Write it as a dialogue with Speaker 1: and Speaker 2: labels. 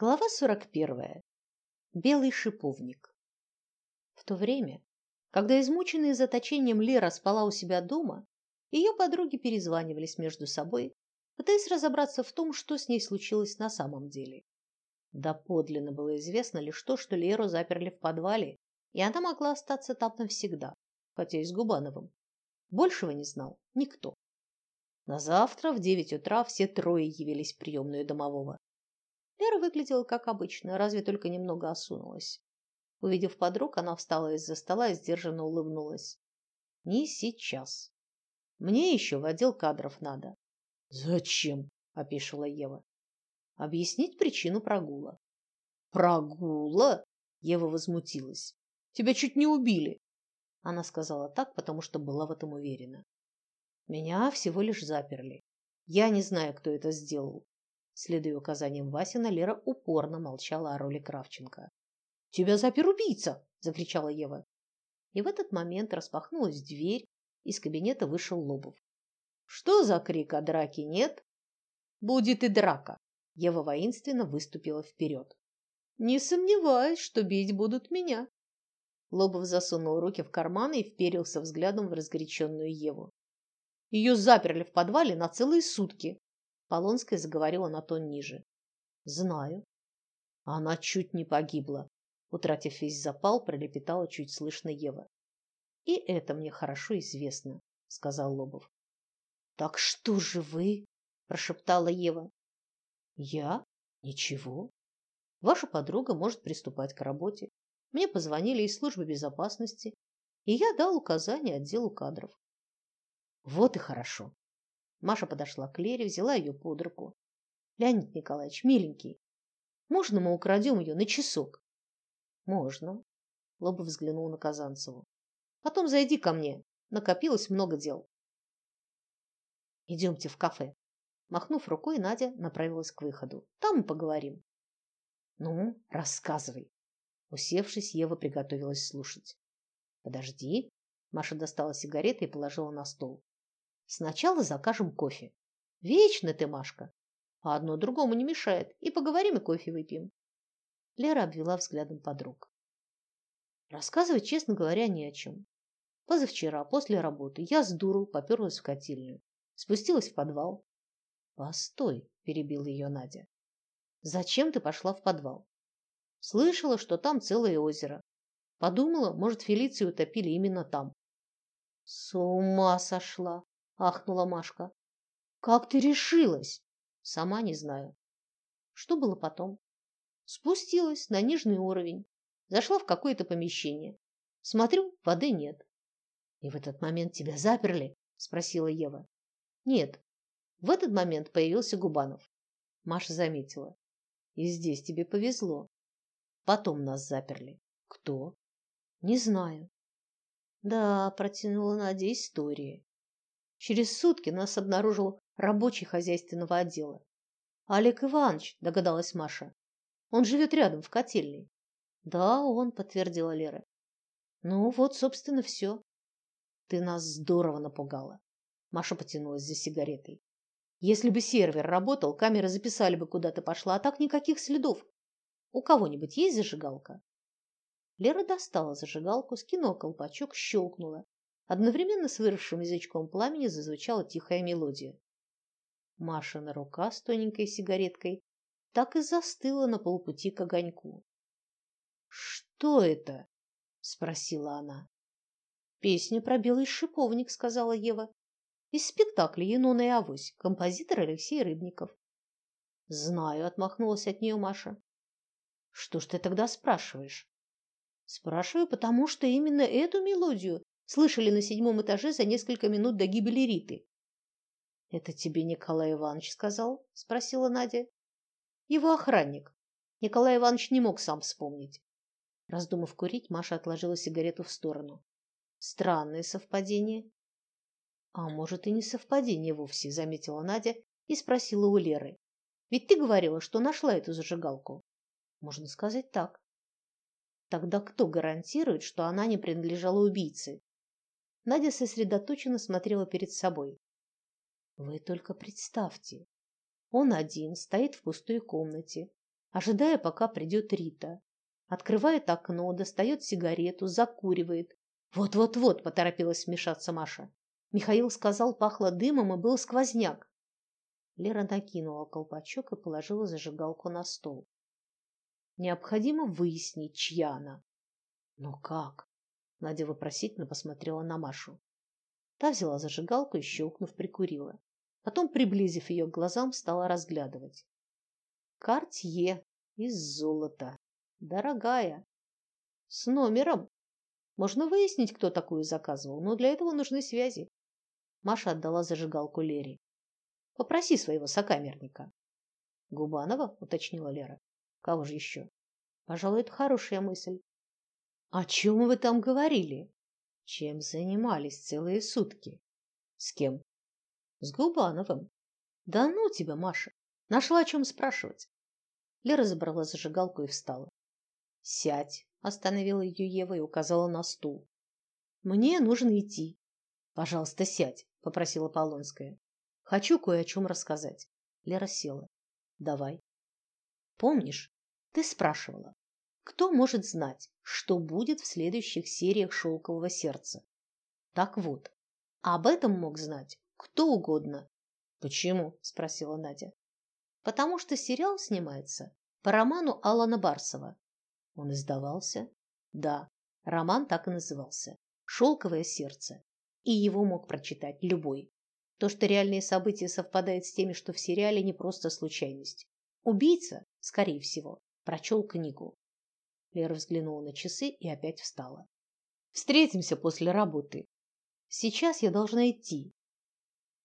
Speaker 1: Глава 41. Белый шиповник. В то время, когда измученная заточением Лера спала у себя дома, ее подруги перезванивались между собой, пытаясь разобраться в том, что с ней случилось на самом деле. Да подлинно было известно лишь то, что Леру заперли в подвале, и она могла остаться там навсегда, хотя и с Губановым. Большего не знал никто. На завтра в девять утра все трое явились в приемную домового. Лера выглядела как обычно, разве только немного осунулась. Увидев подруг, она встала из-за стола и сдержанно улыбнулась. Не сейчас. Мне еще в отдел кадров надо. Зачем? опешила Ева. Объяснить причину прогула. Прогула? Ева возмутилась. Тебя чуть не убили. Она сказала так, потому что была в этом уверена. Меня всего лишь заперли. Я не знаю, кто это сделал. Следуя указаниям Васина, Лера упорно молчала о роли Кравченко. «Тебя запер убийца!» – закричала Ева. И в этот момент распахнулась дверь, из кабинета вышел Лобов. «Что за крик о драке нет?» «Будет и драка!» Ева воинственно выступила вперед. «Не сомневаюсь, что бить будут меня!» Лобов засунул руки в карманы и вперился взглядом в разгоряченную Еву. Ее заперли в подвале на целые сутки. Полонская заговорила на тон ниже. Знаю. Она чуть не погибла. Утратив весь запал, пролепетала чуть слышно Ева. И это мне хорошо известно, сказал Лобов. Так что же вы? прошептала Ева. Я? Ничего. Ваша подруга может приступать к работе. Мне позвонили из службы безопасности, и я дал указание отделу кадров. Вот и хорошо. Маша подошла к Лере, взяла ее под руку. Леонид Николаевич, миленький, можно мы украдем ее на часок? Можно. Лобов взглянул на Казанцеву. Потом зайди ко мне. Накопилось много дел. Идемте в кафе. Махнув рукой, Надя направилась к выходу. Там мы поговорим. Ну, рассказывай. Усевшись, Ева приготовилась слушать. Подожди. Маша достала сигареты и положила на стол. Сначала закажем кофе. Вечно ты, Машка. А одно другому не мешает. И поговорим, и кофе выпьем. Лера обвела взглядом подруг. Рассказывать, честно говоря, не о чем. Позавчера, после работы, я с дуру поперлась в котельную. Спустилась в подвал. Постой, перебил ее Надя. Зачем ты пошла в подвал? Слышала, что там целое озеро. Подумала, может, Фелицию утопили именно там. С ума сошла, ахнула Машка. Как ты решилась? Сама не знаю. Что было потом? Спустилась на нижний уровень, зашла в какое-то помещение. Смотрю, воды нет. И в этот момент тебя заперли? спросила Ева. Нет. В этот момент появился Губанов. Маша заметила. И здесь тебе повезло. Потом нас заперли. Кто? Не знаю. Да, протянула Надя история. Через сутки нас обнаружил рабочий хозяйственного отдела. Олег Иванович, догадалась Маша. Он живет рядом в котельной. Да, он, подтвердила Лера. Ну вот, собственно, все. Ты нас здорово напугала. Маша потянулась за сигаретой. Если бы сервер работал, камеры записали бы, куда ты пошла, а так никаких следов. У кого-нибудь есть зажигалка? Лера достала зажигалку, скинула колпачок, щелкнула. Одновременно с выросшим язычком пламени зазвучала тихая мелодия. Машина рука с тоненькой сигареткой так и застыла на полпути к огоньку. «Что это?» — спросила она. «Песня про белый шиповник», — сказала Ева. «Из спектакля «Енона и Авось», композитор Алексей Рыбников. «Знаю», — отмахнулась от нее Маша. «Что ж ты тогда спрашиваешь?» «Спрашиваю, потому что именно эту мелодию слышали на седьмом этаже за несколько минут до гибели Риты. Это тебе Николай Иванович сказал? спросила Надя. Его охранник. Николай Иванович не мог сам вспомнить. Раздумав курить, Маша отложила сигарету в сторону. Странное совпадение. А может и не совпадение вовсе, заметила Надя и спросила у Леры. Ведь ты говорила, что нашла эту зажигалку. Можно сказать так. Тогда кто гарантирует, что она не принадлежала убийце? Надя сосредоточенно смотрела перед собой. Вы только представьте. Он один стоит в пустой комнате. ожидая, пока придет Рита. Открывает окно, достает сигарету, закуривает. Вот-вот-вот, поторопилась вмешаться Маша. Михаил сказал, пахло дымом и был сквозняк. Лера накинула колпачок и положила зажигалку на стол. Необходимо выяснить, чья она. Но как? Надя вопросительно посмотрела на Машу. Та взяла зажигалку и, щелкнув, прикурила. Потом, приблизив ее к глазам, стала разглядывать. Картье из золота. Дорогая. С номером. Можно выяснить, кто такую заказывал, но для этого нужны связи. Маша отдала зажигалку Лере. Попроси своего сокамерника. Губанова, уточнила Лера. Кого же еще? Пожалуй, это хорошая мысль. О чем вы там говорили? Чем занимались целые сутки? С кем? С Губановым. Да ну тебя, Маша. Нашла о чем спрашивать. Лера забрала зажигалку и встала. Сядь, остановила ее Ева и указала на стул. Мне нужно идти. Пожалуйста, сядь, попросила Полонская. Хочу кое о чем рассказать. Лера села. Давай. Помнишь, ты спрашивала, кто может знать, что будет в следующих сериях «Шелкового сердца»? Так вот, об этом мог знать кто угодно. Почему? спросила Надя. Потому что сериал снимается по роману Алана Барсова. Он издавался? Да, роман так и назывался. «Шелковое сердце». И его мог прочитать любой. То, что реальные события совпадают с теми, что в сериале, не просто случайность. Убийца, скорее всего, прочел книгу. Лера взглянула на часы и опять встала. Встретимся после работы. Сейчас я должна идти.